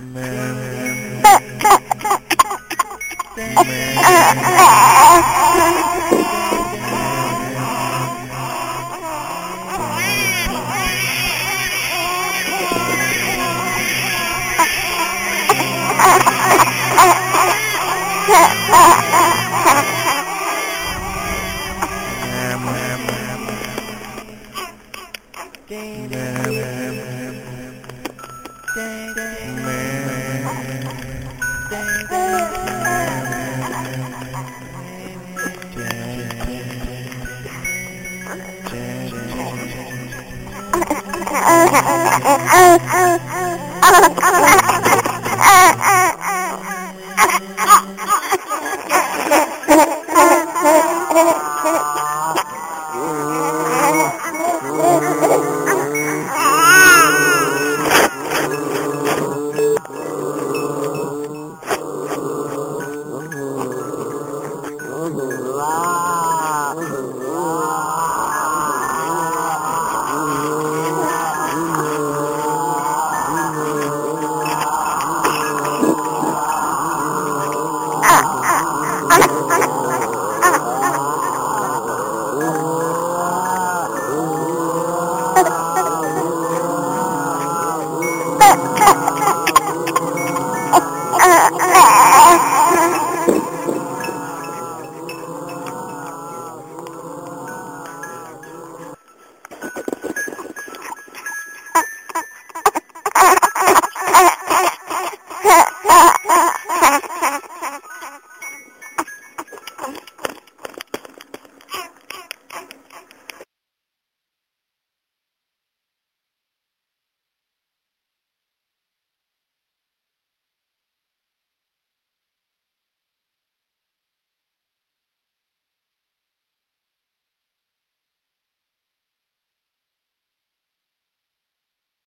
Oh, oh, oh, oh, oh.